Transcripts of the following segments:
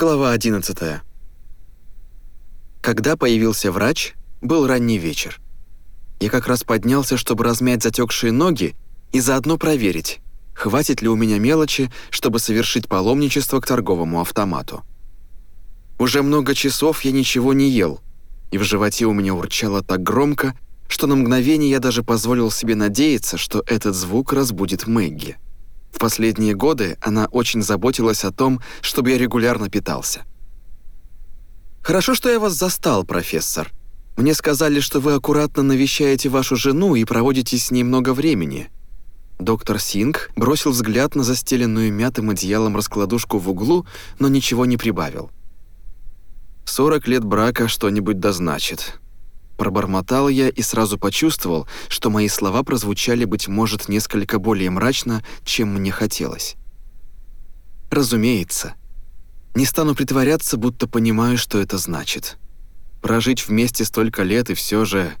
Глава 11. Когда появился врач, был ранний вечер. Я как раз поднялся, чтобы размять затекшие ноги и заодно проверить, хватит ли у меня мелочи, чтобы совершить паломничество к торговому автомату. Уже много часов я ничего не ел, и в животе у меня урчало так громко, что на мгновение я даже позволил себе надеяться, что этот звук разбудит Мэгги. В последние годы она очень заботилась о том, чтобы я регулярно питался. «Хорошо, что я вас застал, профессор. Мне сказали, что вы аккуратно навещаете вашу жену и проводите с ней много времени». Доктор Синг бросил взгляд на застеленную мятым одеялом раскладушку в углу, но ничего не прибавил. «Сорок лет брака что-нибудь дозначит», Пробормотал я и сразу почувствовал, что мои слова прозвучали, быть может, несколько более мрачно, чем мне хотелось. Разумеется. Не стану притворяться, будто понимаю, что это значит. Прожить вместе столько лет и все же...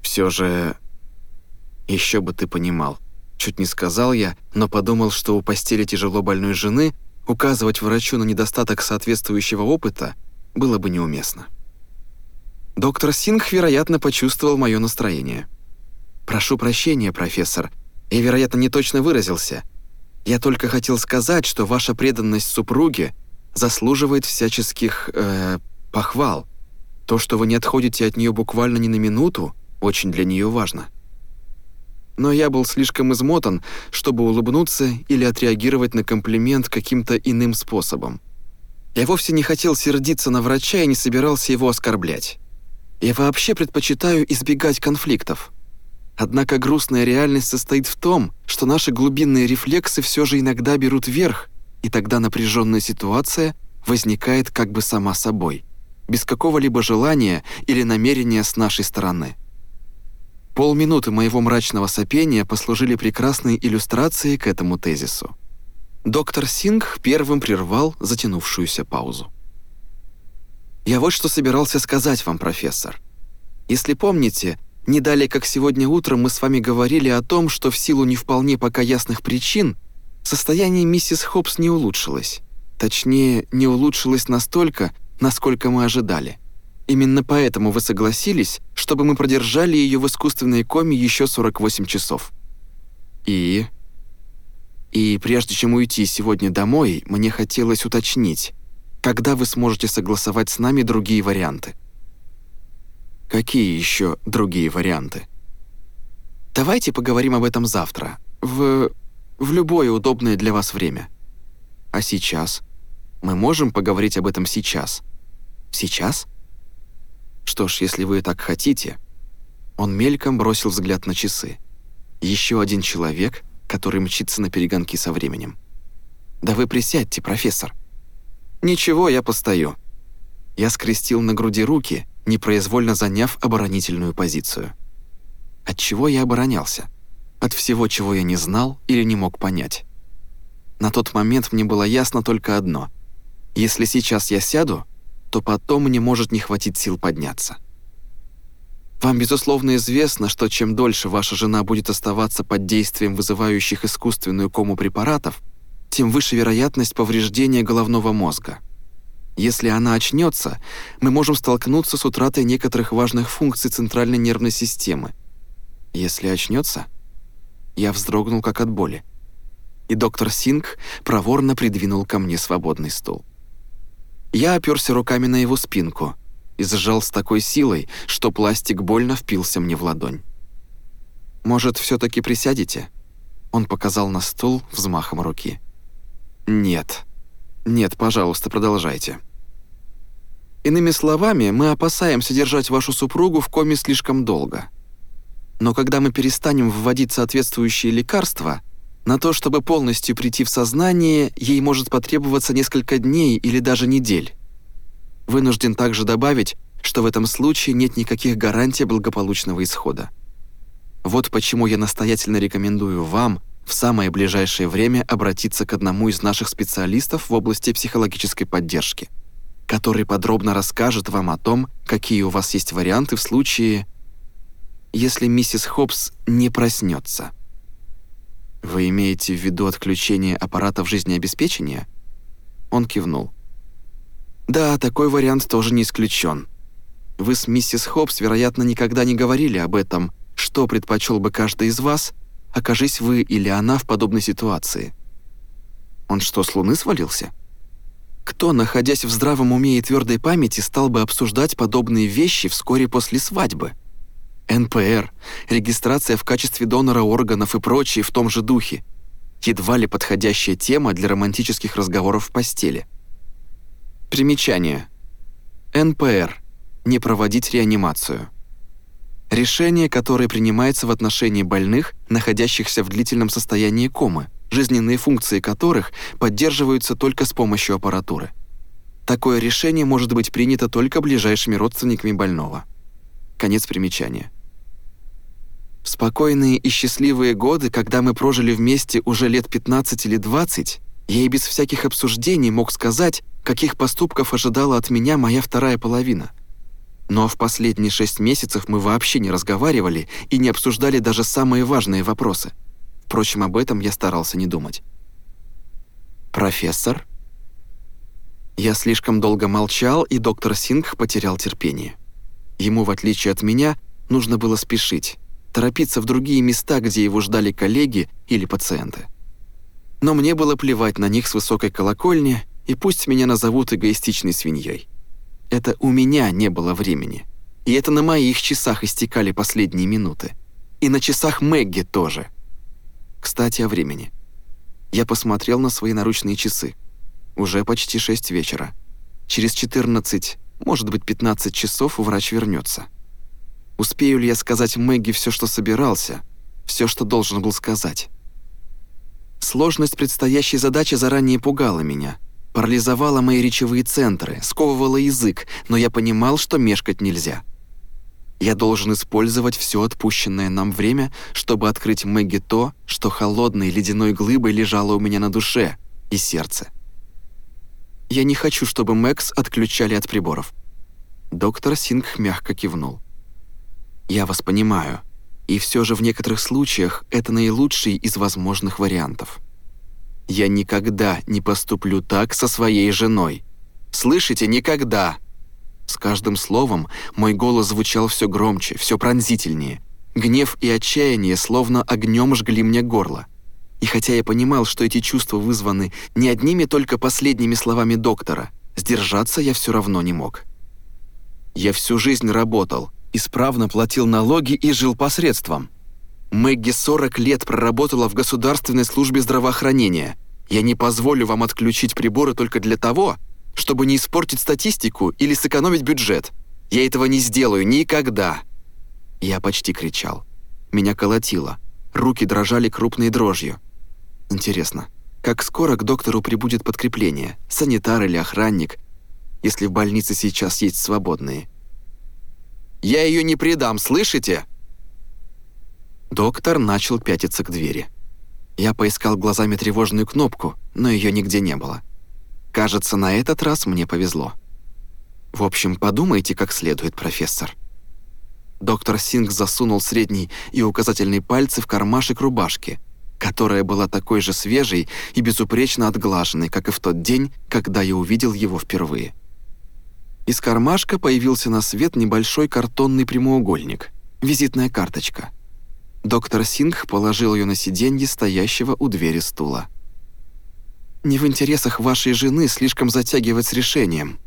все же... Еще бы ты понимал. Чуть не сказал я, но подумал, что у постели тяжело больной жены указывать врачу на недостаток соответствующего опыта было бы неуместно. Доктор Сингх, вероятно, почувствовал мое настроение. «Прошу прощения, профессор. Я, вероятно, не точно выразился. Я только хотел сказать, что ваша преданность супруге заслуживает всяческих... Э, похвал. То, что вы не отходите от нее буквально ни на минуту, очень для нее важно». Но я был слишком измотан, чтобы улыбнуться или отреагировать на комплимент каким-то иным способом. Я вовсе не хотел сердиться на врача и не собирался его оскорблять. Я вообще предпочитаю избегать конфликтов. Однако грустная реальность состоит в том, что наши глубинные рефлексы все же иногда берут верх, и тогда напряженная ситуация возникает как бы сама собой, без какого-либо желания или намерения с нашей стороны. Полминуты моего мрачного сопения послужили прекрасной иллюстрацией к этому тезису. Доктор Сингх первым прервал затянувшуюся паузу. Я вот что собирался сказать вам, профессор. Если помните, не далее, как сегодня утром мы с вами говорили о том, что в силу не вполне пока ясных причин состояние миссис Хопс не улучшилось. Точнее, не улучшилось настолько, насколько мы ожидали. Именно поэтому вы согласились, чтобы мы продержали ее в искусственной коме еще 48 часов. И... И прежде чем уйти сегодня домой, мне хотелось уточнить, когда вы сможете согласовать с нами другие варианты? Какие еще другие варианты? Давайте поговорим об этом завтра, в... в любое удобное для вас время. А сейчас? Мы можем поговорить об этом сейчас? Сейчас? Что ж, если вы так хотите... Он мельком бросил взгляд на часы. Еще один человек, который мчится на перегонки со временем. «Да вы присядьте, профессор», «Ничего, я постою». Я скрестил на груди руки, непроизвольно заняв оборонительную позицию. От чего я оборонялся? От всего, чего я не знал или не мог понять. На тот момент мне было ясно только одно. Если сейчас я сяду, то потом мне может не хватить сил подняться. Вам, безусловно, известно, что чем дольше ваша жена будет оставаться под действием вызывающих искусственную кому препаратов, тем выше вероятность повреждения головного мозга. Если она очнется, мы можем столкнуться с утратой некоторых важных функций центральной нервной системы. Если очнется, я вздрогнул как от боли. И доктор Синг проворно придвинул ко мне свободный стул. Я оперся руками на его спинку и сжал с такой силой, что пластик больно впился мне в ладонь. «Может, все таки присядете?» Он показал на стул взмахом руки. «Нет. Нет, пожалуйста, продолжайте». Иными словами, мы опасаемся держать вашу супругу в коме слишком долго. Но когда мы перестанем вводить соответствующие лекарства, на то, чтобы полностью прийти в сознание, ей может потребоваться несколько дней или даже недель. Вынужден также добавить, что в этом случае нет никаких гарантий благополучного исхода. Вот почему я настоятельно рекомендую вам в самое ближайшее время обратиться к одному из наших специалистов в области психологической поддержки, который подробно расскажет вам о том, какие у вас есть варианты в случае, если миссис Хопс не проснется. Вы имеете в виду отключение аппаратов жизнеобеспечения? Он кивнул. Да, такой вариант тоже не исключен. Вы с миссис Хопс, вероятно, никогда не говорили об этом, что предпочел бы каждый из вас, окажись вы или она в подобной ситуации. Он что, с Луны свалился? Кто, находясь в здравом уме и твердой памяти, стал бы обсуждать подобные вещи вскоре после свадьбы? НПР, регистрация в качестве донора органов и прочее в том же духе. Едва ли подходящая тема для романтических разговоров в постели. Примечание. НПР. Не проводить реанимацию. Решение, которое принимается в отношении больных, находящихся в длительном состоянии комы, жизненные функции которых поддерживаются только с помощью аппаратуры. Такое решение может быть принято только ближайшими родственниками больного. Конец примечания. В спокойные и счастливые годы, когда мы прожили вместе уже лет 15 или 20, я и без всяких обсуждений мог сказать, каких поступков ожидала от меня моя вторая половина. Но в последние шесть месяцев мы вообще не разговаривали и не обсуждали даже самые важные вопросы. Впрочем, об этом я старался не думать. «Профессор?» Я слишком долго молчал, и доктор Сингх потерял терпение. Ему, в отличие от меня, нужно было спешить, торопиться в другие места, где его ждали коллеги или пациенты. Но мне было плевать на них с высокой колокольни, и пусть меня назовут эгоистичной свиньей. Это у меня не было времени. И это на моих часах истекали последние минуты. И на часах Мэгги тоже. Кстати, о времени. Я посмотрел на свои наручные часы. Уже почти 6 вечера. Через 14, может быть, 15 часов врач вернется. Успею ли я сказать Мэгги все, что собирался, все, что должен был сказать? Сложность предстоящей задачи заранее пугала меня, парализовала мои речевые центры, сковывала язык, но я понимал, что мешкать нельзя. Я должен использовать все отпущенное нам время, чтобы открыть Мэгги то, что холодной ледяной глыбой лежало у меня на душе и сердце. Я не хочу, чтобы Мэкс отключали от приборов. Доктор Сингх мягко кивнул. Я вас понимаю. И все же в некоторых случаях это наилучший из возможных вариантов. Я никогда не поступлю так со своей женой. Слышите, никогда. С каждым словом мой голос звучал все громче, все пронзительнее. Гнев и отчаяние словно огнем жгли мне горло. И хотя я понимал, что эти чувства вызваны не одними только последними словами доктора, сдержаться я все равно не мог. Я всю жизнь работал, исправно платил налоги и жил посредством. Мэгги 40 лет проработала в государственной службе здравоохранения. Я не позволю вам отключить приборы только для того, чтобы не испортить статистику или сэкономить бюджет. Я этого не сделаю никогда!» Я почти кричал. Меня колотило. Руки дрожали крупной дрожью. Интересно, как скоро к доктору прибудет подкрепление, санитар или охранник, если в больнице сейчас есть свободные? Я ее не предам, слышите?» Доктор начал пятиться к двери. Я поискал глазами тревожную кнопку, но ее нигде не было. Кажется, на этот раз мне повезло. В общем, подумайте как следует, профессор. Доктор Синг засунул средний и указательный пальцы в кармашек рубашки, которая была такой же свежей и безупречно отглаженной, как и в тот день, когда я увидел его впервые. Из кармашка появился на свет небольшой картонный прямоугольник, визитная карточка. Доктор Сингх положил ее на сиденье стоящего у двери стула. «Не в интересах вашей жены слишком затягивать с решением.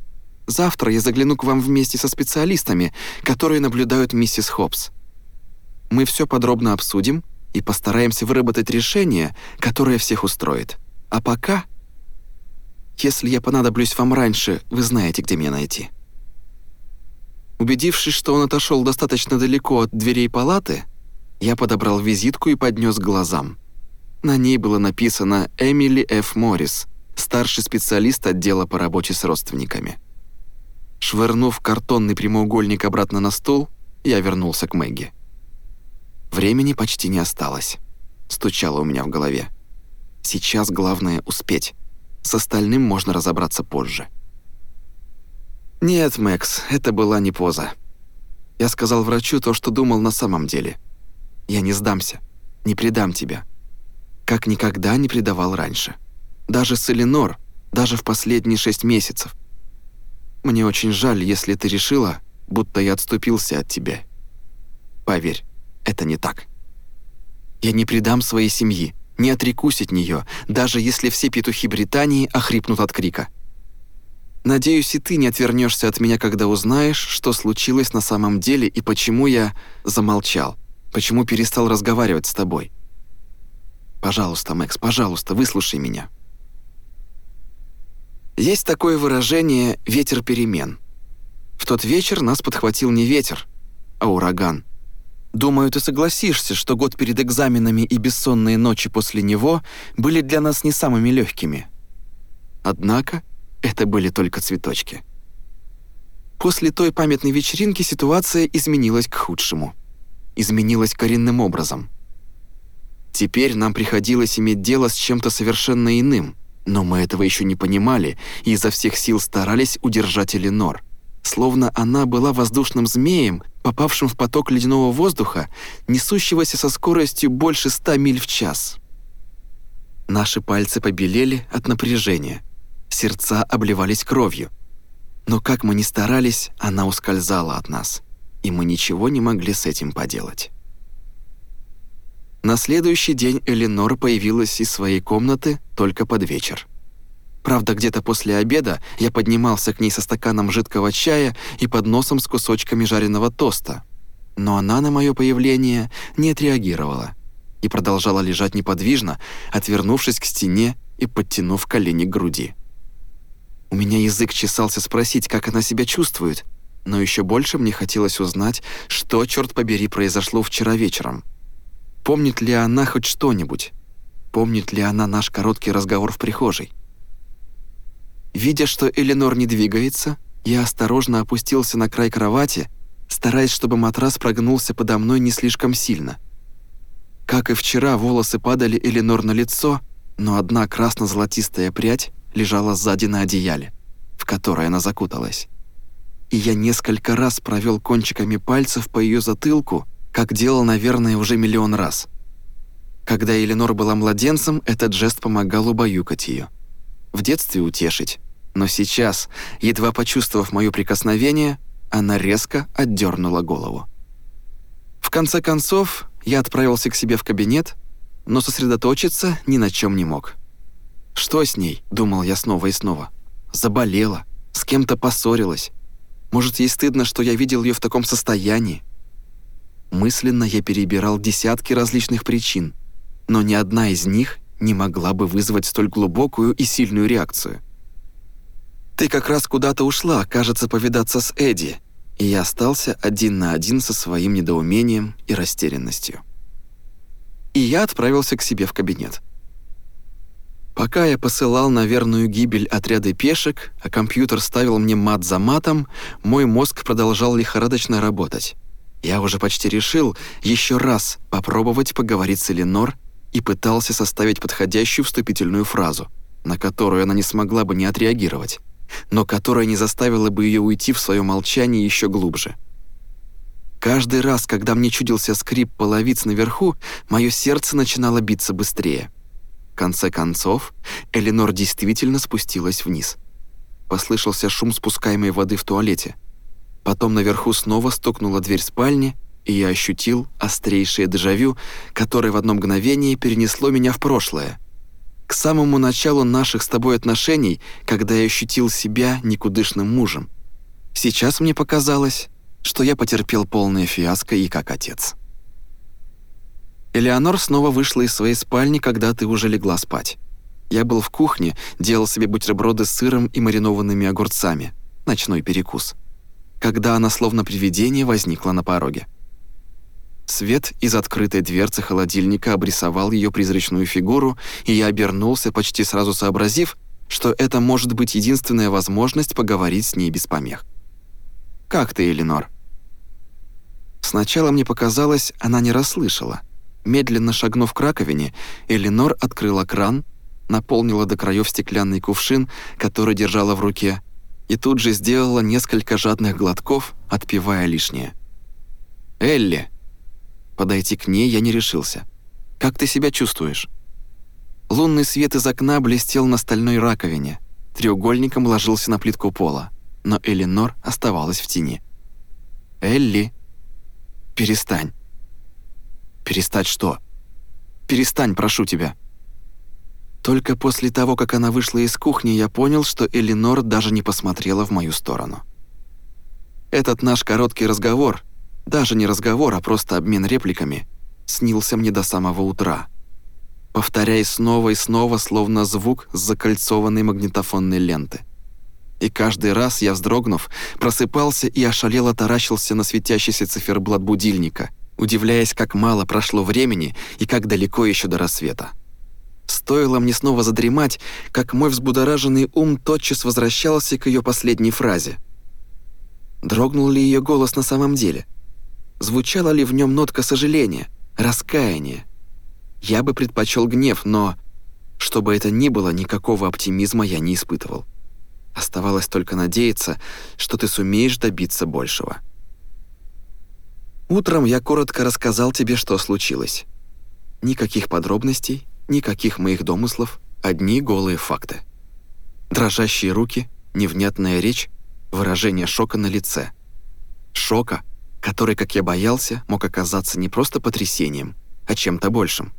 Завтра я загляну к вам вместе со специалистами, которые наблюдают миссис Хопс. Мы все подробно обсудим и постараемся выработать решение, которое всех устроит. А пока если я понадоблюсь вам раньше, вы знаете, где меня найти». Убедившись, что он отошел достаточно далеко от дверей палаты, я подобрал визитку и поднес к глазам. На ней было написано «Эмили Ф. Моррис», старший специалист отдела по работе с родственниками. Швырнув картонный прямоугольник обратно на стол, я вернулся к Мэгги. Времени почти не осталось. Стучало у меня в голове. Сейчас главное успеть. С остальным можно разобраться позже. «Нет, Мэкс, это была не поза. Я сказал врачу то, что думал на самом деле. Я не сдамся, не предам тебя. Как никогда не предавал раньше. Даже с Эленор, даже в последние шесть месяцев. Мне очень жаль, если ты решила, будто я отступился от тебя. Поверь, это не так. Я не предам своей семьи, не отрекусь от нее, даже если все петухи Британии охрипнут от крика. Надеюсь, и ты не отвернешься от меня, когда узнаешь, что случилось на самом деле и почему я замолчал, почему перестал разговаривать с тобой. Пожалуйста, Мэкс, пожалуйста, выслушай меня. Есть такое выражение «ветер перемен». В тот вечер нас подхватил не ветер, а ураган. Думаю, ты согласишься, что год перед экзаменами и бессонные ночи после него были для нас не самыми легкими. Однако это были только цветочки. После той памятной вечеринки ситуация изменилась к худшему. Изменилась коренным образом. Теперь нам приходилось иметь дело с чем-то совершенно иным, но мы этого еще не понимали и изо всех сил старались удержать Эленор. Словно она была воздушным змеем, попавшим в поток ледяного воздуха, несущегося со скоростью больше ста миль в час. Наши пальцы побелели от напряжения, сердца обливались кровью. Но как мы ни старались, она ускользала от нас, и мы ничего не могли с этим поделать. На следующий день Эленор появилась из своей комнаты только под вечер. Правда, где-то после обеда я поднимался к ней со стаканом жидкого чая и подносом с кусочками жареного тоста. Но она на мое появление не отреагировала и продолжала лежать неподвижно, отвернувшись к стене и подтянув колени к груди. У меня язык чесался спросить, как она себя чувствует, но еще больше мне хотелось узнать, что, черт побери, произошло вчера вечером. Помнит ли она хоть что-нибудь? Помнит ли она наш короткий разговор в прихожей? Видя, что Эленор не двигается, я осторожно опустился на край кровати, стараясь, чтобы матрас прогнулся подо мной не слишком сильно. Как и вчера, волосы падали Эленор на лицо, но одна красно-золотистая прядь лежала сзади на одеяле, в которое она закуталась. И я несколько раз провел кончиками пальцев по ее затылку, как делал, наверное, уже миллион раз. Когда Эленор была младенцем, этот жест помогал убаюкать ее. В детстве утешить. Но сейчас, едва почувствовав мое прикосновение, она резко отдернула голову. В конце концов, я отправился к себе в кабинет, но сосредоточиться ни на чем не мог. «Что с ней?» – думал я снова и снова. «Заболела, с кем-то поссорилась. Может, ей стыдно, что я видел ее в таком состоянии?» Мысленно я перебирал десятки различных причин, но ни одна из них не могла бы вызвать столь глубокую и сильную реакцию. «Ты как раз куда-то ушла, кажется, повидаться с Эдди», и я остался один на один со своим недоумением и растерянностью. И я отправился к себе в кабинет. Пока я посылал на верную гибель отряды пешек, а компьютер ставил мне мат за матом, мой мозг продолжал лихорадочно работать. Я уже почти решил еще раз попробовать поговорить с Эленор и пытался составить подходящую вступительную фразу, на которую она не смогла бы не отреагировать, но которая не заставила бы ее уйти в свое молчание еще глубже. Каждый раз, когда мне чудился скрип половиц наверху, мое сердце начинало биться быстрее. Конце концов, Эленор действительно спустилась вниз. Послышался шум спускаемой воды в туалете – Потом наверху снова стукнула дверь спальни, и я ощутил острейшее дежавю, которое в одно мгновение перенесло меня в прошлое. К самому началу наших с тобой отношений, когда я ощутил себя никудышным мужем. Сейчас мне показалось, что я потерпел полное фиаско и как отец. Элеонор снова вышла из своей спальни, когда ты уже легла спать. Я был в кухне, делал себе бутерброды с сыром и маринованными огурцами. Ночной перекус когда она словно привидение возникла на пороге. Свет из открытой дверцы холодильника обрисовал ее призрачную фигуру, и я обернулся, почти сразу сообразив, что это может быть единственная возможность поговорить с ней без помех. «Как ты, Эленор?» Сначала мне показалось, она не расслышала. Медленно шагнув к раковине, Эленор открыла кран, наполнила до краев стеклянный кувшин, который держала в руке, и тут же сделала несколько жадных глотков, отпивая лишнее. «Элли!» Подойти к ней я не решился. «Как ты себя чувствуешь?» Лунный свет из окна блестел на стальной раковине, треугольником ложился на плитку пола. но Эленор оставалась в тени. «Элли, перестань». «Перестать что?» «Перестань, прошу тебя». Только после того, как она вышла из кухни, я понял, что Эленор даже не посмотрела в мою сторону. Этот наш короткий разговор, даже не разговор, а просто обмен репликами, снился мне до самого утра, повторяя снова и снова, словно звук с закольцованной магнитофонной ленты. И каждый раз я, вздрогнув, просыпался и ошалело таращился на светящийся циферблат будильника, удивляясь, как мало прошло времени и как далеко еще до рассвета. Стоило мне снова задремать, как мой взбудораженный ум тотчас возвращался к ее последней фразе. Дрогнул ли ее голос на самом деле? Звучала ли в нем нотка сожаления, раскаяния? Я бы предпочел гнев, но, чтобы это ни было, никакого оптимизма я не испытывал. Оставалось только надеяться, что ты сумеешь добиться большего. Утром я коротко рассказал тебе, что случилось. Никаких подробностей, никаких моих домыслов, одни голые факты. Дрожащие руки, невнятная речь, выражение шока на лице. Шока, который, как я боялся, мог оказаться не просто потрясением, а чем-то большим.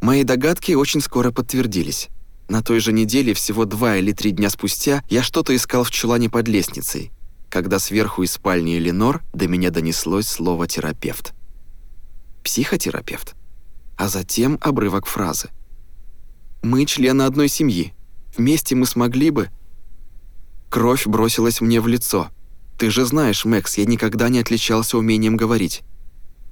Мои догадки очень скоро подтвердились. На той же неделе, всего два или три дня спустя, я что-то искал в чулане под лестницей, когда сверху из спальни Эленор до меня донеслось слово «терапевт». Психотерапевт. А затем обрывок фразы. «Мы члены одной семьи. Вместе мы смогли бы...» Кровь бросилась мне в лицо. «Ты же знаешь, Мэкс, я никогда не отличался умением говорить.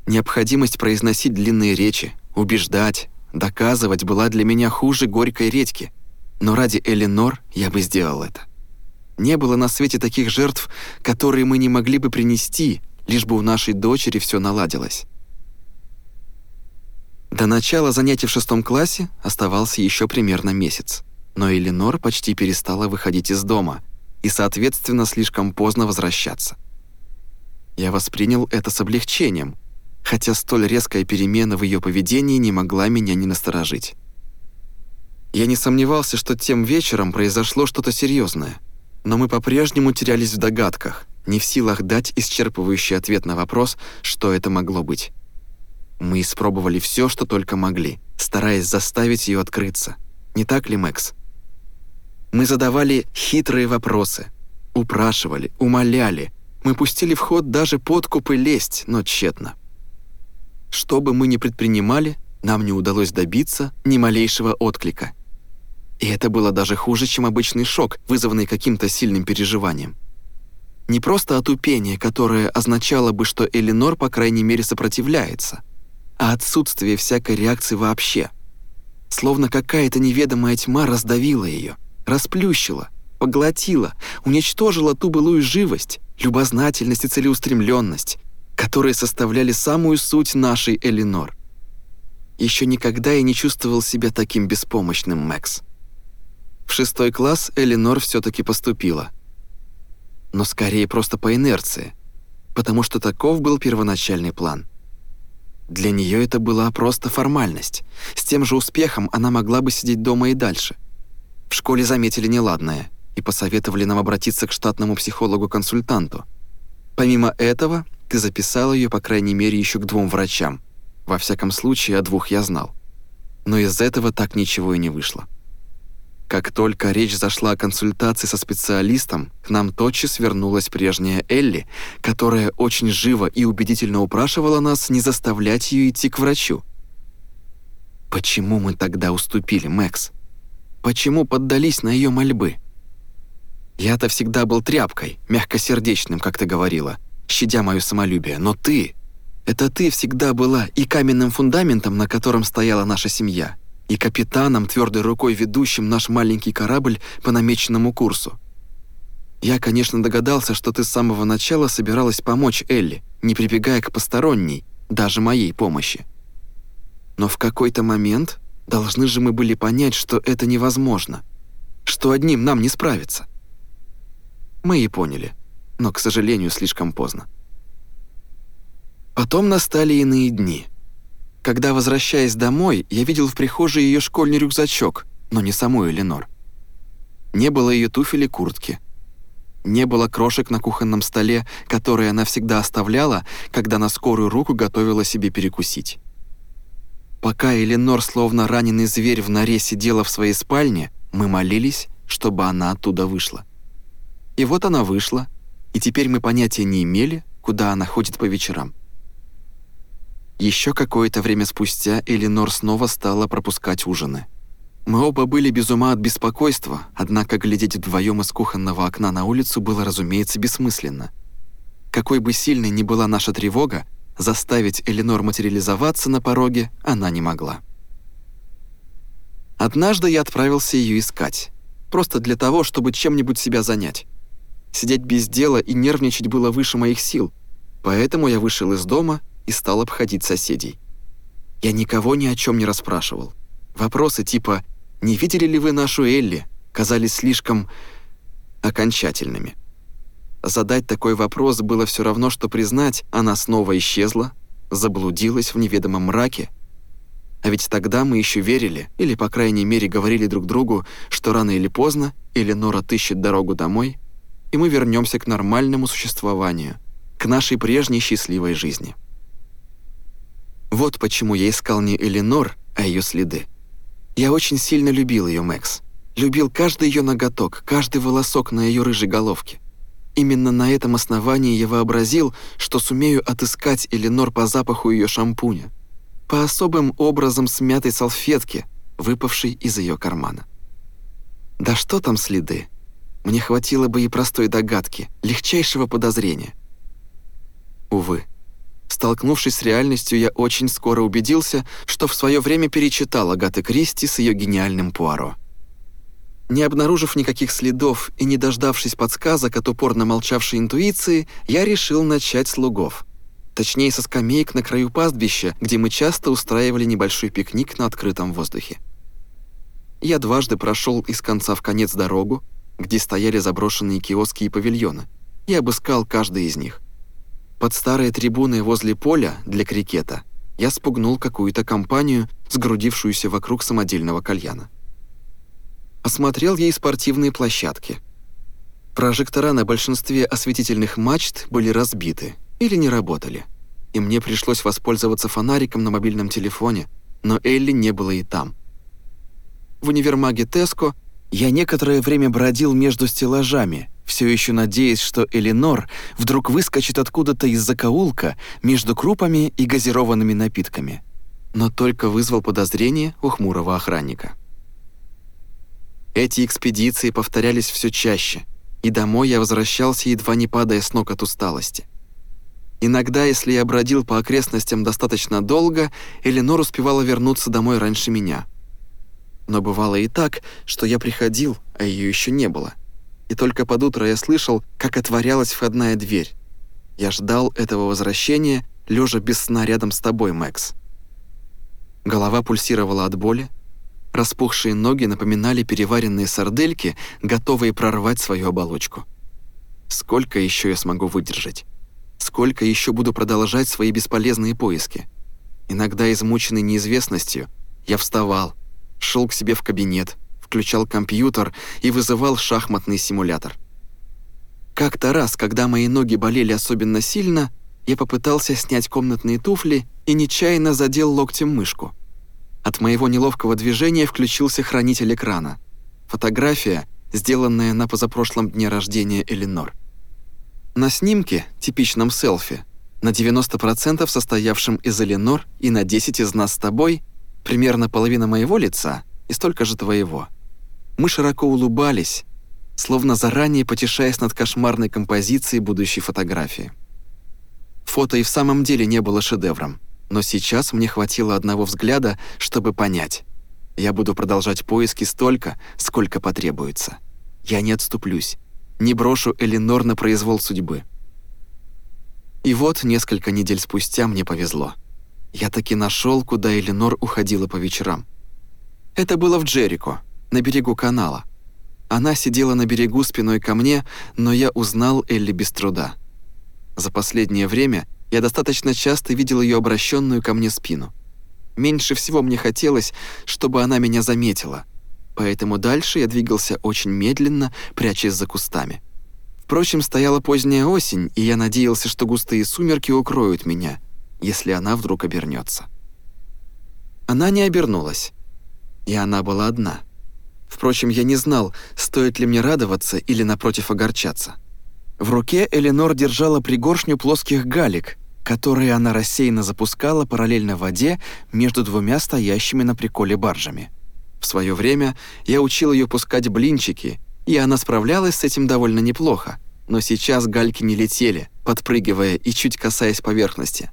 Необходимость произносить длинные речи, убеждать, Доказывать была для меня хуже горькой редьки, но ради Эленор я бы сделал это. Не было на свете таких жертв, которые мы не могли бы принести, лишь бы у нашей дочери все наладилось. До начала занятий в шестом классе оставался еще примерно месяц, но Эленор почти перестала выходить из дома и, соответственно, слишком поздно возвращаться. Я воспринял это с облегчением – хотя столь резкая перемена в ее поведении не могла меня не насторожить. Я не сомневался, что тем вечером произошло что-то серьезное, но мы по-прежнему терялись в догадках, не в силах дать исчерпывающий ответ на вопрос, что это могло быть. Мы испробовали все, что только могли, стараясь заставить ее открыться. Не так ли, Мэкс? Мы задавали хитрые вопросы, упрашивали, умоляли. Мы пустили в ход даже подкуп и лесть, но тщетно. Что бы мы ни предпринимали, нам не удалось добиться ни малейшего отклика. И это было даже хуже, чем обычный шок, вызванный каким-то сильным переживанием. Не просто отупение, которое означало бы, что Эленор, по крайней мере, сопротивляется, а отсутствие всякой реакции вообще. Словно какая-то неведомая тьма раздавила ее, расплющила, поглотила, уничтожила ту былую живость, любознательность и целеустремленность, которые составляли самую суть нашей Элинор. Еще никогда я не чувствовал себя таким беспомощным, Мэкс. В шестой класс Элинор все-таки поступила. Но скорее просто по инерции, потому что таков был первоначальный план. Для нее это была просто формальность. С тем же успехом она могла бы сидеть дома и дальше. В школе заметили неладное и посоветовали нам обратиться к штатному психологу-консультанту. Помимо этого, ты записал ее, по крайней мере, еще к двум врачам. Во всяком случае, о двух я знал. Но из этого так ничего и не вышло. Как только речь зашла о консультации со специалистом, к нам тотчас вернулась прежняя Элли, которая очень живо и убедительно упрашивала нас не заставлять ее идти к врачу. Почему мы тогда уступили, Мэкс? Почему поддались на ее мольбы? Я-то всегда был тряпкой, мягкосердечным, как ты говорила, щадя мое самолюбие, но ты... Это ты всегда была и каменным фундаментом, на котором стояла наша семья, и капитаном, твердой рукой ведущим наш маленький корабль по намеченному курсу. Я, конечно, догадался, что ты с самого начала собиралась помочь Элли, не прибегая к посторонней, даже моей помощи. Но в какой-то момент должны же мы были понять, что это невозможно, что одним нам не справиться. Мы и поняли но, к сожалению, слишком поздно. Потом настали иные дни. Когда, возвращаясь домой, я видел в прихожей ее школьный рюкзачок, но не саму Эленор. Не было ее туфель и куртки. Не было крошек на кухонном столе, которые она всегда оставляла, когда на скорую руку готовила себе перекусить. Пока Эленор, словно раненый зверь в норе, сидела в своей спальне, мы молились, чтобы она оттуда вышла. И вот она вышла, и теперь мы понятия не имели, куда она ходит по вечерам. Еще какое-то время спустя Эленор снова стала пропускать ужины. Мы оба были без ума от беспокойства, однако глядеть вдвоем из кухонного окна на улицу было, разумеется, бессмысленно. Какой бы сильной ни была наша тревога, заставить Эленор материализоваться на пороге она не могла. Однажды я отправился ее искать, просто для того, чтобы чем-нибудь себя занять. Сидеть без дела и нервничать было выше моих сил, поэтому я вышел из дома и стал обходить соседей. Я никого ни о чем не расспрашивал. Вопросы типа «Не видели ли вы нашу Элли?» казались слишком окончательными. Задать такой вопрос было все равно, что признать, она снова исчезла, заблудилась в неведомом мраке. А ведь тогда мы еще верили, или, по крайней мере, говорили друг другу, что рано или поздно Эленора отыщет дорогу домой, и мы вернемся к нормальному существованию, к нашей прежней счастливой жизни. Вот почему я искал не Эленор, а ее следы. Я очень сильно любил ее, Мэкс. Любил каждый ее ноготок, каждый волосок на ее рыжей головке. Именно на этом основании я вообразил, что сумею отыскать Эленор по запаху ее шампуня, по особым образом смятой салфетки, выпавшей из ее кармана. Да что там следы? Мне хватило бы и простой догадки, легчайшего подозрения. Увы, Столкнувшись с реальностью, я очень скоро убедился, что в свое время перечитал Агаты Кристи с ее гениальным Пуаро. Не обнаружив никаких следов и не дождавшись подсказок от упорно молчавшей интуиции, я решил начать с лугов. Точнее, со скамеек на краю пастбища, где мы часто устраивали небольшой пикник на открытом воздухе. Я дважды прошел из конца в конец дорогу, где стояли заброшенные киоски и павильоны, и обыскал каждый из них. Под старой трибуной возле поля для крикета я спугнул какую-то компанию, сгрудившуюся вокруг самодельного кальяна. Осмотрел ей спортивные площадки. Прожектора на большинстве осветительных мачт были разбиты или не работали, и мне пришлось воспользоваться фонариком на мобильном телефоне, но Элли не было и там. В универмаге Теско я некоторое время бродил между стеллажами, все еще надеясь, что Эленор вдруг выскочит откуда-то из закоулка между крупами и газированными напитками. Но только вызвал подозрение у хмурого охранника. Эти экспедиции повторялись все чаще, и домой я возвращался, едва не падая с ног от усталости. Иногда, если я бродил по окрестностям достаточно долго, Эленор успевала вернуться домой раньше меня. Но бывало и так, что я приходил, а ее еще не было и только под утро я слышал, как отворялась входная дверь. Я ждал этого возвращения, лежа без сна рядом с тобой, Мэкс. Голова пульсировала от боли, распухшие ноги напоминали переваренные сардельки, готовые прорвать свою оболочку. Сколько еще я смогу выдержать? Сколько еще буду продолжать свои бесполезные поиски? Иногда, измученный неизвестностью, я вставал, шел к себе в кабинет, включал компьютер и вызывал шахматный симулятор. Как-то раз, когда мои ноги болели особенно сильно, я попытался снять комнатные туфли и нечаянно задел локтем мышку. От моего неловкого движения включился хранитель экрана. Фотография, сделанная на позапрошлом дне рождения Эленор. На снимке, типичном селфи, на 90% состоявшем из Эленор и на 10 из нас с тобой, примерно половина моего лица и столько же твоего – мы широко улыбались, словно заранее потешаясь над кошмарной композицией будущей фотографии. Фото и в самом деле не было шедевром, но сейчас мне хватило одного взгляда, чтобы понять. Я буду продолжать поиски столько, сколько потребуется. Я не отступлюсь, не брошу Эленор на произвол судьбы. И вот несколько недель спустя мне повезло. Я таки нашел, куда Эленор уходила по вечерам. Это было в Джерико, на берегу канала. Она сидела на берегу спиной ко мне, но я узнал Элли без труда. За последнее время я достаточно часто видел ее обращенную ко мне спину. Меньше всего мне хотелось, чтобы она меня заметила, поэтому дальше я двигался очень медленно, прячась за кустами. Впрочем, стояла поздняя осень, и я надеялся, что густые сумерки укроют меня, если она вдруг обернется. Она не обернулась, и она была одна. Впрочем, я не знал, стоит ли мне радоваться или, напротив, огорчаться. В руке Эленор держала пригоршню плоских галек, которые она рассеянно запускала параллельно воде между двумя стоящими на приколе баржами. В свое время я учил ее пускать блинчики, и она справлялась с этим довольно неплохо, но сейчас гальки не летели, подпрыгивая и чуть касаясь поверхности,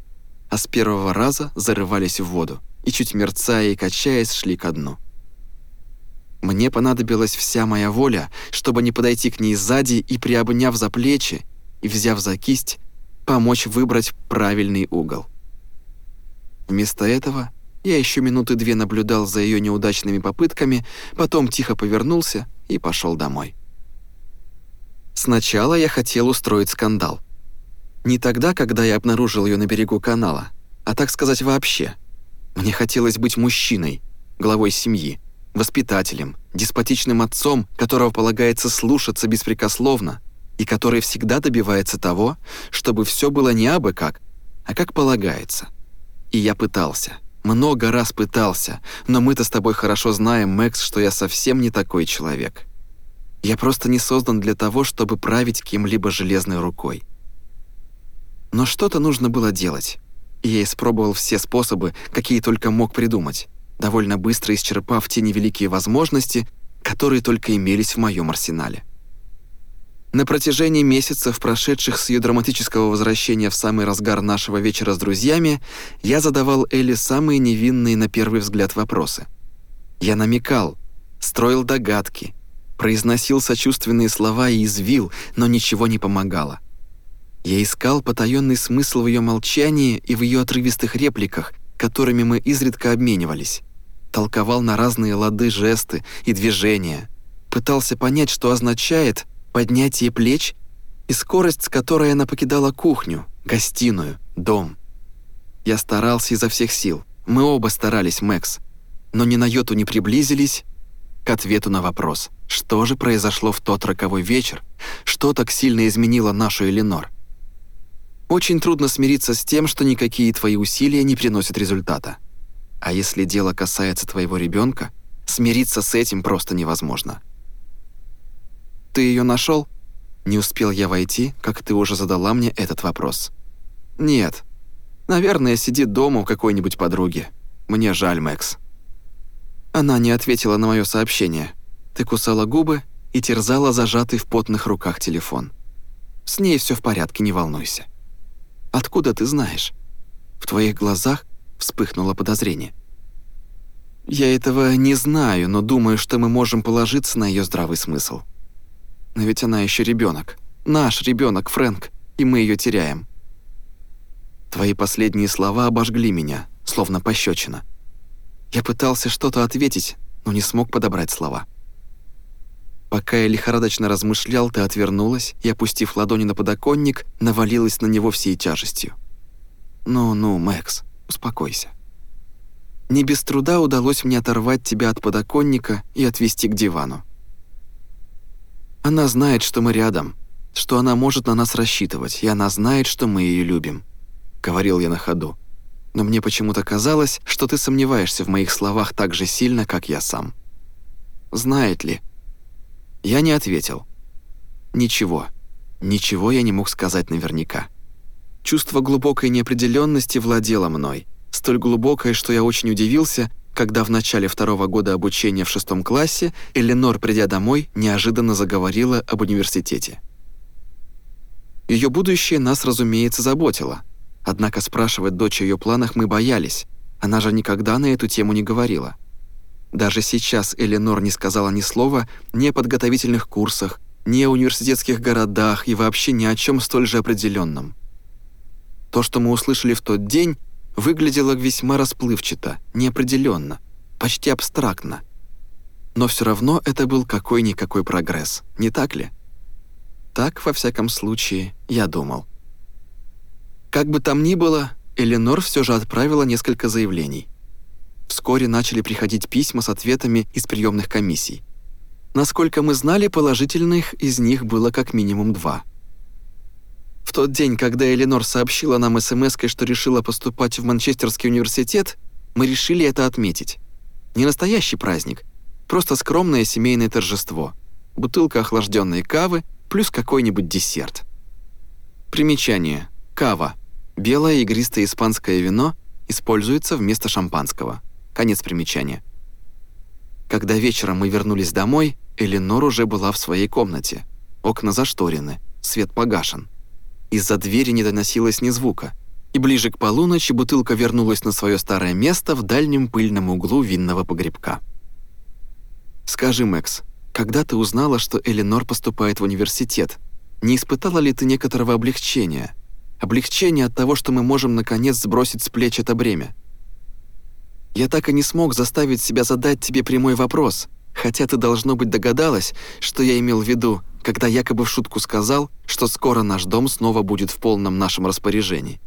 а с первого раза зарывались в воду и чуть мерцая и качаясь шли ко дну. Мне понадобилась вся моя воля, чтобы не подойти к ней сзади и, приобняв за плечи и взяв за кисть, помочь выбрать правильный угол. Вместо этого я еще минуты две наблюдал за ее неудачными попытками, потом тихо повернулся и пошел домой. Сначала я хотел устроить скандал. Не тогда, когда я обнаружил ее на берегу канала, а так сказать вообще. Мне хотелось быть мужчиной, главой семьи, воспитателем, деспотичным отцом, которого полагается слушаться беспрекословно и который всегда добивается того, чтобы все было не абы как, а как полагается. И я пытался – много раз пытался, но мы-то с тобой хорошо знаем, Мэкс, что я совсем не такой человек. Я просто не создан для того, чтобы править кем-либо железной рукой. Но что-то нужно было делать, и я испробовал все способы, какие только мог придумать, довольно быстро исчерпав те невеликие возможности, которые только имелись в моем арсенале. На протяжении месяцев, прошедших с ее драматического возвращения в самый разгар нашего вечера с друзьями, я задавал Элли самые невинные на первый взгляд вопросы. Я намекал, строил догадки, произносил сочувственные слова и извил, но ничего не помогало. Я искал потаенный смысл в ее молчании и в ее отрывистых репликах, которыми мы изредка обменивались. Толковал на разные лады жесты и движения. Пытался понять, что означает – поднятие плеч и скорость, с которой она покидала кухню, гостиную, дом. Я старался изо всех сил. Мы оба старались, Мэкс. Но ни на йоту не приблизились к ответу на вопрос, что же произошло в тот роковой вечер, что так сильно изменило нашу Эленор. Очень трудно смириться с тем, что никакие твои усилия не приносят результата. А если дело касается твоего ребенка, смириться с этим просто невозможно. Ты ее нашел? Не успел я войти, как ты уже задала мне этот вопрос. Нет. Наверное, сидит дома у какой-нибудь подруги. Мне жаль, Мэкс. Она не ответила на мое сообщение. Ты кусала губы и терзала зажатый в потных руках телефон. С ней все в порядке, не волнуйся. Откуда ты знаешь? В твоих глазах вспыхнуло подозрение. Я этого не знаю, но думаю, что мы можем положиться на ее здравый смысл. Но ведь она еще ребенок. Наш ребенок, Фрэнк, и мы ее теряем. Твои последние слова обожгли меня, словно пощечина. Я пытался что-то ответить, но не смог подобрать слова. Пока я лихорадочно размышлял, ты отвернулась и, опустив ладони на подоконник, навалилась на него всей тяжестью. «Ну-ну, Мэкс, успокойся». Не без труда удалось мне оторвать тебя от подоконника и отвести к дивану. Она знает, что мы рядом, что она может на нас рассчитывать, и она знает, что мы ее любим», — говорил я на ходу. «Но мне почему-то казалось, что ты сомневаешься в моих словах так же сильно, как я сам». «Знает ли?» Я не ответил. «Ничего. Ничего я не мог сказать наверняка. Чувство глубокой неопределенности владело мной, столь глубокое, что я очень удивился, когда в начале второго года обучения в шестом классе Эленор, придя домой, неожиданно заговорила об университете. Ее будущее нас, разумеется, заботило. Однако спрашивать дочь о ее планах мы боялись. Она же никогда на эту тему не говорила. Даже сейчас Эленор не сказала ни слова ни о подготовительных курсах, ни о университетских городах и вообще ни о чем столь же определенном. То, что мы услышали в тот день, выглядело весьма расплывчато, неопределенно, почти абстрактно. Но все равно это был какой-никакой прогресс, не так ли? Так, во всяком случае, я думал. Как бы там ни было, Эленор все же отправила несколько заявлений. Вскоре начали приходить письма с ответами из приемных комиссий. Насколько мы знали, положительных из них было как минимум два. В тот день, когда Эленор сообщила нам смс что решила поступать в Манчестерский университет, мы решили это отметить. Не настоящий праздник, просто скромное семейное торжество. Бутылка охлажденной кавы плюс какой-нибудь десерт. Примечание. Кава. Белое игристое испанское вино используется вместо шампанского. Конец примечания. Когда вечером мы вернулись домой, Эленор уже была в своей комнате. Окна зашторены, свет погашен. Из-за двери не доносилось ни звука. И ближе к полуночи бутылка вернулась на свое старое место в дальнем пыльном углу винного погребка. «Скажи, Мэкс, когда ты узнала, что Эленор поступает в университет, не испытала ли ты некоторого облегчения? Облегчения от того, что мы можем наконец сбросить с плеч это бремя?» Я так и не смог заставить себя задать тебе прямой вопрос, хотя ты, должно быть, догадалась, что я имел в виду, когда якобы в шутку сказал, что скоро наш дом снова будет в полном нашем распоряжении.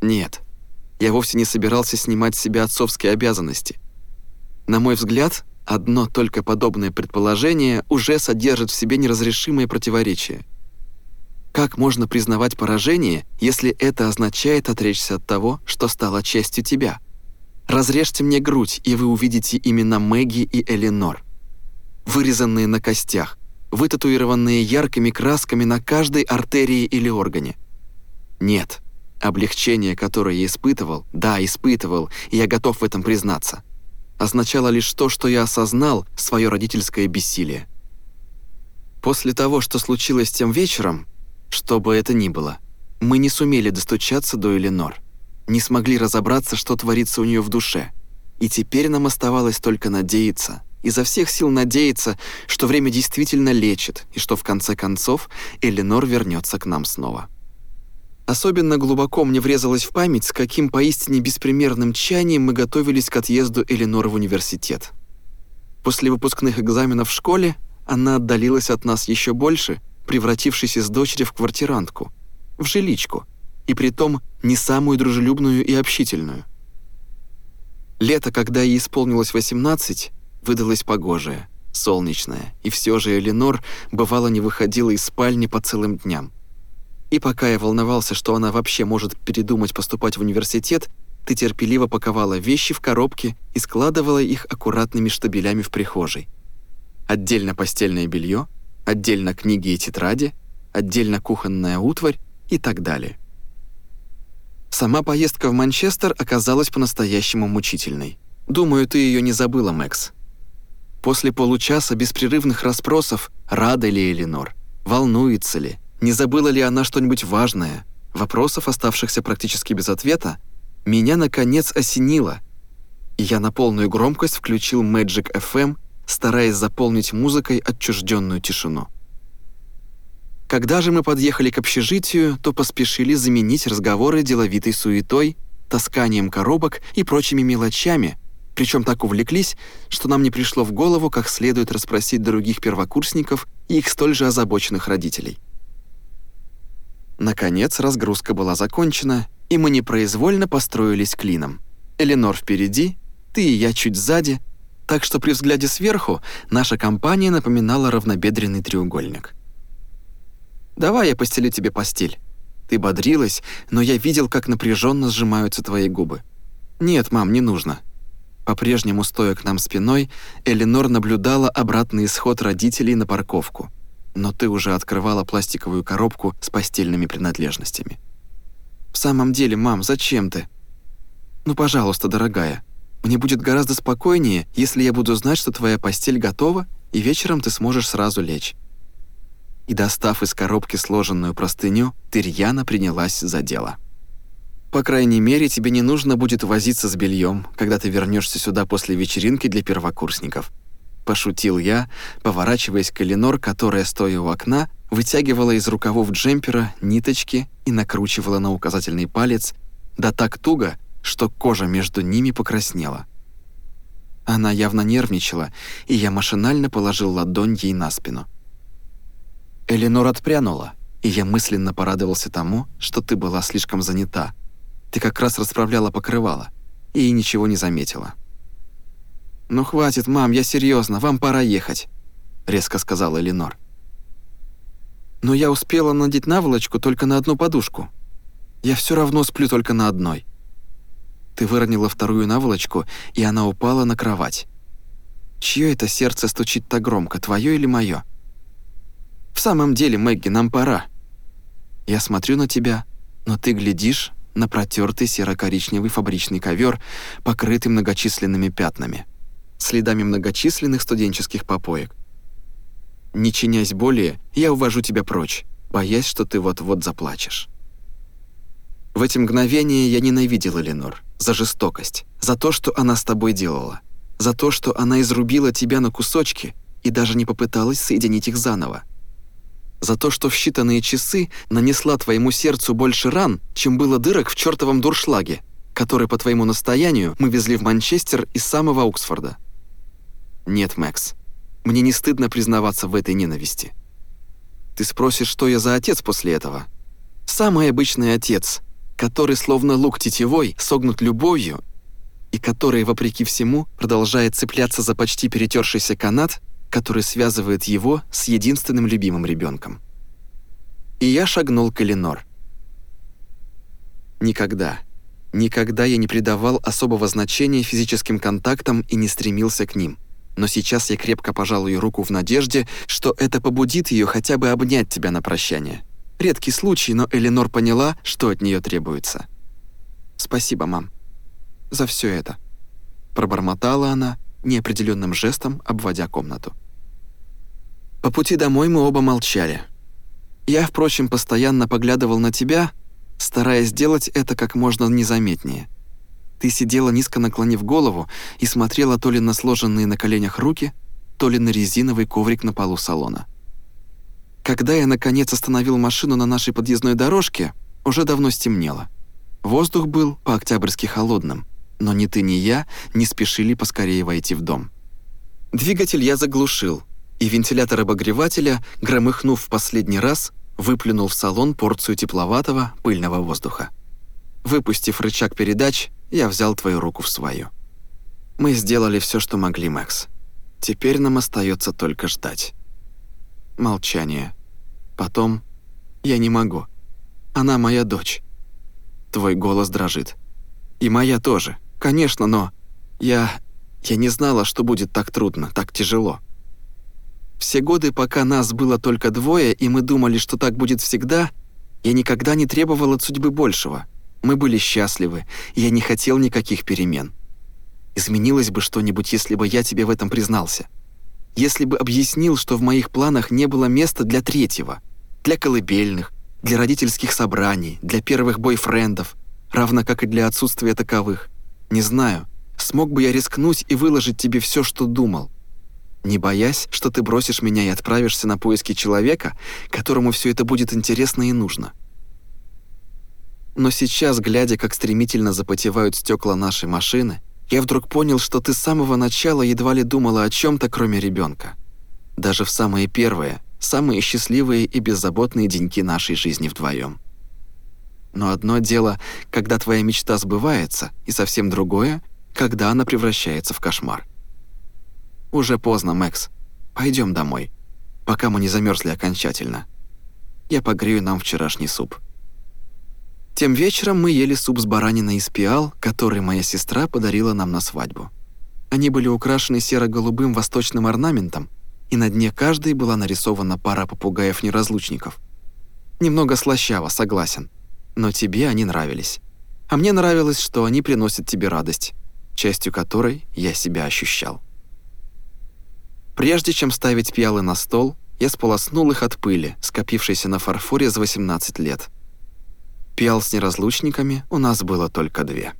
Нет, я вовсе не собирался снимать с себя отцовские обязанности. На мой взгляд, одно только подобное предположение уже содержит в себе неразрешимое противоречие. Как можно признавать поражение, если это означает отречься от того, что стало частью тебя? Разрежьте мне грудь, и вы увидите имена Мэгги и Эленор. Вырезанные на костях, вытатуированные яркими красками на каждой артерии или органе. Нет, облегчение, которое я испытывал, да, испытывал, и я готов в этом признаться, означало лишь то, что я осознал свое родительское бессилие. После того, что случилось тем вечером, что бы это ни было, мы не сумели достучаться до Эленор не смогли разобраться, что творится у нее в душе. И теперь нам оставалось только надеяться, изо всех сил надеяться, что время действительно лечит, и что в конце концов Эленор вернется к нам снова. Особенно глубоко мне врезалось в память, с каким поистине беспримерным чаянием мы готовились к отъезду Эленор в университет. После выпускных экзаменов в школе она отдалилась от нас еще больше, превратившись из дочери в квартирантку, в жиличку — и притом не самую дружелюбную и общительную. Лето, когда ей исполнилось 18, выдалось погожее, солнечное, и все же Эленор бывало не выходила из спальни по целым дням. И пока я волновался, что она вообще может передумать поступать в университет, ты терпеливо паковала вещи в коробки и складывала их аккуратными штабелями в прихожей. Отдельно постельное белье, отдельно книги и тетради, отдельно кухонная утварь и так далее. Сама поездка в Манчестер оказалась по-настоящему мучительной. Думаю, ты ее не забыла, Мэкс. После получаса беспрерывных расспросов, рада ли Эленор, волнуется ли, не забыла ли она что-нибудь важное, вопросов, оставшихся практически без ответа, меня, наконец, осенило, и я на полную громкость включил Magic FM, стараясь заполнить музыкой отчужденную тишину. Когда же мы подъехали к общежитию, то поспешили заменить разговоры деловитой суетой, тасканием коробок и прочими мелочами, причем так увлеклись, что нам не пришло в голову, как следует расспросить других первокурсников и их столь же озабоченных родителей. Наконец разгрузка была закончена, и мы непроизвольно построились клином. Эленор впереди, ты и я чуть сзади, так что при взгляде сверху наша компания напоминала равнобедренный треугольник. Давай я постелю тебе постель. Ты бодрилась, но я видел, как напряженно сжимаются твои губы. Нет, мам, не нужно. По-прежнему стоя к нам спиной, Эленор наблюдала обратный исход родителей на парковку. Но ты уже открывала пластиковую коробку с постельными принадлежностями. В самом деле, мам, зачем ты? Ну, пожалуйста, дорогая. Мне будет гораздо спокойнее, если я буду знать, что твоя постель готова, и вечером ты сможешь сразу лечь и, достав из коробки сложенную простыню, ты рьяно принялась за дело. «По крайней мере, тебе не нужно будет возиться с бельем, когда ты вернешься сюда после вечеринки для первокурсников», пошутил я, поворачиваясь к Эленор, которая, стоя у окна, вытягивала из рукавов джемпера ниточки и накручивала на указательный палец, да так туго, что кожа между ними покраснела. Она явно нервничала, и я машинально положил ладонь ей на спину. Эленор отпрянула, и я мысленно порадовался тому, что ты была слишком занята. Ты как раз расправляла покрывало, и ничего не заметила. «Ну хватит, мам, я серьезно, вам пора ехать». — резко сказала Эленор. «Но я успела надеть наволочку только на одну подушку. Я все равно сплю только на одной». Ты выронила вторую наволочку, и она упала на кровать. Чье это сердце стучит так громко, твое или мое? В самом деле, Мэгги, нам пора. Я смотрю на тебя, но ты глядишь на протертый серо-коричневый фабричный ковер, покрытый многочисленными пятнами, следами многочисленных студенческих попоек. Не чинясь более, я увожу тебя прочь, боясь, что ты вот-вот заплачешь. В эти мгновения я ненавидел Эленор за жестокость, за то, что она с тобой делала за то, что она изрубила тебя на кусочки и даже не попыталась соединить их заново. За то, что в считанные часы нанесла твоему сердцу больше ран, чем было дырок в чертовом дуршлаге, который по твоему настоянию мы везли в Манчестер из самого Оксфорда. Нет, Мэкс, мне не стыдно признаваться в этой ненависти. Ты спросишь, что я за отец после этого? Самый обычный отец, который словно лук тетивой согнут любовью и который, вопреки всему, продолжает цепляться за почти перетершийся канат, который связывает его с единственным любимым ребенком. И я шагнул к Эленор. Никогда, никогда я не придавал особого значения физическим контактам и не стремился к ним. Но сейчас я крепко пожал ее руку в надежде, что это побудит ее хотя бы обнять тебя на прощание. Редкий случай, но Эленор поняла, что от нее требуется. «Спасибо, мам», за все это», — пробормотала она, неопределенным жестом обводя комнату. По пути домой мы оба молчали. Я, впрочем, постоянно поглядывал на тебя, стараясь сделать это как можно незаметнее. Ты сидела низко наклонив голову и смотрела то ли на сложенные на коленях руки, то ли на резиновый коврик на полу салона. Когда я, наконец, остановил машину на нашей подъездной дорожке, уже давно стемнело. Воздух был по-октябрьски холодным но ни ты, ни я не спешили поскорее войти в дом. Двигатель я заглушил, и вентилятор обогревателя, громыхнув в последний раз, выплюнул в салон порцию тепловатого, пыльного воздуха. Выпустив рычаг передач, я взял твою руку в свою. Мы сделали все, что могли, Макс. Теперь нам остается только ждать. Молчание. Потом «Я не могу. Она моя дочь». Твой голос дрожит. «И моя тоже. Конечно, но я... я не знала, что будет так трудно, так тяжело. Все годы, пока нас было только двое, и мы думали, что так будет всегда, я никогда не требовал от судьбы большего. Мы были счастливы, и я не хотел никаких перемен. Изменилось бы что-нибудь, если бы я тебе в этом признался. Если бы объяснил, что в моих планах не было места для третьего, для колыбельных, для родительских собраний, для первых бойфрендов, равно как и для отсутствия таковых. Не знаю, смог бы я рискнуть и выложить тебе все, что думал, не боясь, что ты бросишь меня и отправишься на поиски человека, которому все это будет интересно и нужно. Но сейчас, глядя, как стремительно запотевают стекла нашей машины, я вдруг понял, что ты с самого начала едва ли думала о чем то кроме ребенка. Даже в самые первые, самые счастливые и беззаботные деньки нашей жизни вдвоем. Но одно дело, когда твоя мечта сбывается, и совсем другое, когда она превращается в кошмар. Уже поздно, Мэкс. Пойдем домой, пока мы не замерзли окончательно. Я погрею нам вчерашний суп. Тем вечером мы ели суп с бараниной из пиал, который моя сестра подарила нам на свадьбу. Они были украшены серо-голубым восточным орнаментом, и на дне каждой была нарисована пара попугаев-неразлучников. Немного слащаво, согласен но тебе они нравились. А мне нравилось, что они приносят тебе радость, частью которой я себя ощущал. Прежде чем ставить пиалы на стол, я сполоснул их от пыли, скопившейся на фарфоре за 18 лет. Пиал с неразлучниками у нас было только две.